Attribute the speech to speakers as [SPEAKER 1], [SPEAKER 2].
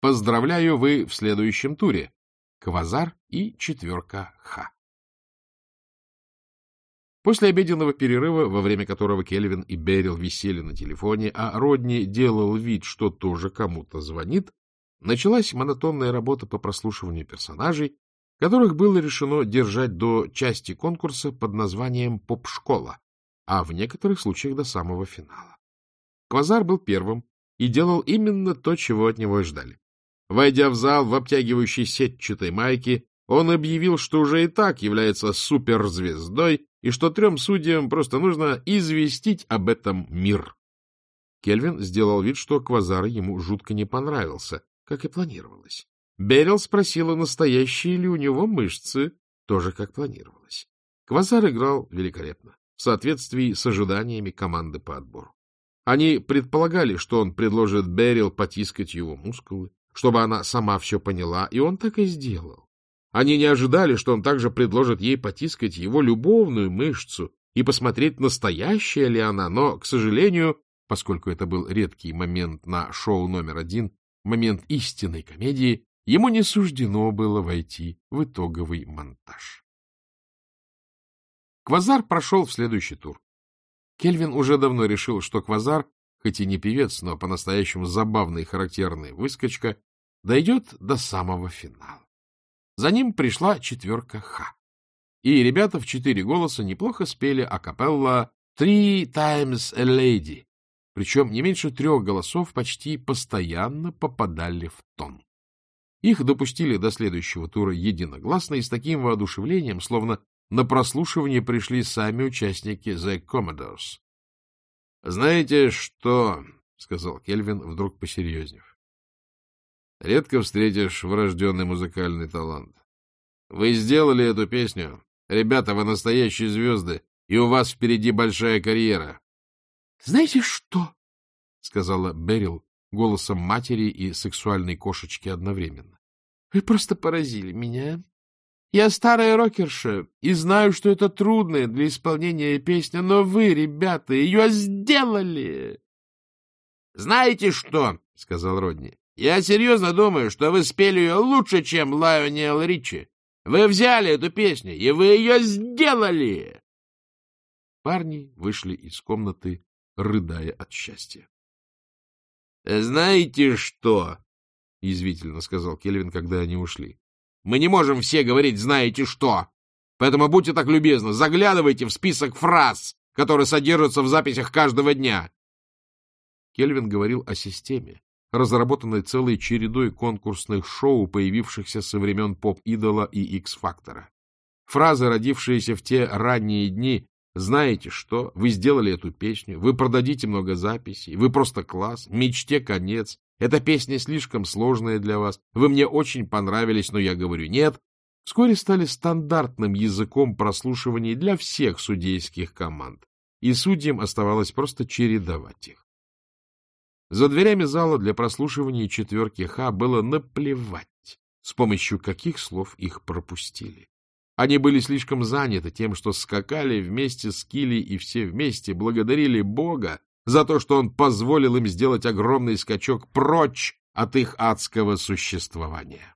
[SPEAKER 1] Поздравляю, вы в следующем туре. Квазар и четверка Х. После обеденного перерыва, во время которого Кельвин и Берил висели на телефоне, а Родни делал вид, что тоже кому-то звонит, началась монотонная работа по прослушиванию персонажей, которых было решено держать до части конкурса под названием «Поп-школа», а в некоторых случаях до самого финала. Квазар был первым и делал именно то, чего от него ждали. Войдя в зал в обтягивающей сетчатой майке, он объявил, что уже и так является суперзвездой и что трем судьям просто нужно известить об этом мир. Кельвин сделал вид, что Квазар ему жутко не понравился, как и планировалось. Берил спросила, настоящие ли у него мышцы, тоже как планировалось. Квазар играл великолепно, в соответствии с ожиданиями команды по отбору. Они предполагали, что он предложит Берил потискать его мускулы, чтобы она сама все поняла, и он так и сделал. Они не ожидали, что он также предложит ей потискать его любовную мышцу и посмотреть, настоящая ли она, но, к сожалению, поскольку это был редкий момент на шоу номер один, момент истинной комедии, ему не суждено было войти в итоговый монтаж. Квазар прошел в следующий тур. Кельвин уже давно решил, что Квазар, хоть и не певец, но по-настоящему забавный и характерный выскочка, дойдет до самого финала. За ним пришла четверка Х. И ребята в четыре голоса неплохо спели акапелла «Three times a lady», причем не меньше трех голосов почти постоянно попадали в тон. Их допустили до следующего тура единогласно и с таким воодушевлением, словно на прослушивание пришли сами участники The Commodores. — Знаете что, — сказал Кельвин, вдруг посерьезнев. — Редко встретишь врожденный музыкальный талант. Вы сделали эту песню. Ребята, вы настоящие звезды, и у вас впереди большая карьера.
[SPEAKER 2] — Знаете что? — сказала
[SPEAKER 1] Берил голосом матери и сексуальной кошечки одновременно.
[SPEAKER 2] — Вы просто поразили меня. Я старая рокерша и знаю, что это трудная для исполнения песня, но вы, ребята, ее сделали.
[SPEAKER 3] — Знаете что? — сказал Родни. — Я серьезно думаю, что вы спели ее лучше, чем Лайонел Ричи. Вы взяли эту песню, и вы ее сделали!
[SPEAKER 1] Парни вышли из комнаты, рыдая от счастья.
[SPEAKER 3] — Знаете что? — язвительно сказал Кельвин, когда они ушли. Мы не можем все говорить «знаете что». Поэтому будьте так любезны, заглядывайте в список фраз, которые содержатся в записях каждого дня.
[SPEAKER 1] Кельвин говорил о системе, разработанной целой чередой конкурсных шоу, появившихся со времен поп-идола и X-фактора. Фразы, родившиеся в те ранние дни, знаете что, вы сделали эту песню, вы продадите много записей, вы просто класс, мечте конец, эта песня слишком сложная для вас. Вы мне очень понравились, но я говорю нет. Вскоре стали стандартным языком прослушиваний для всех судейских команд, и судьям оставалось просто чередовать их. За дверями зала для прослушивания четверки Х было наплевать, с помощью каких слов их пропустили. Они были слишком заняты тем, что скакали вместе с Килли и все вместе благодарили Бога за то, что он позволил им сделать огромный скачок прочь от их адского существования.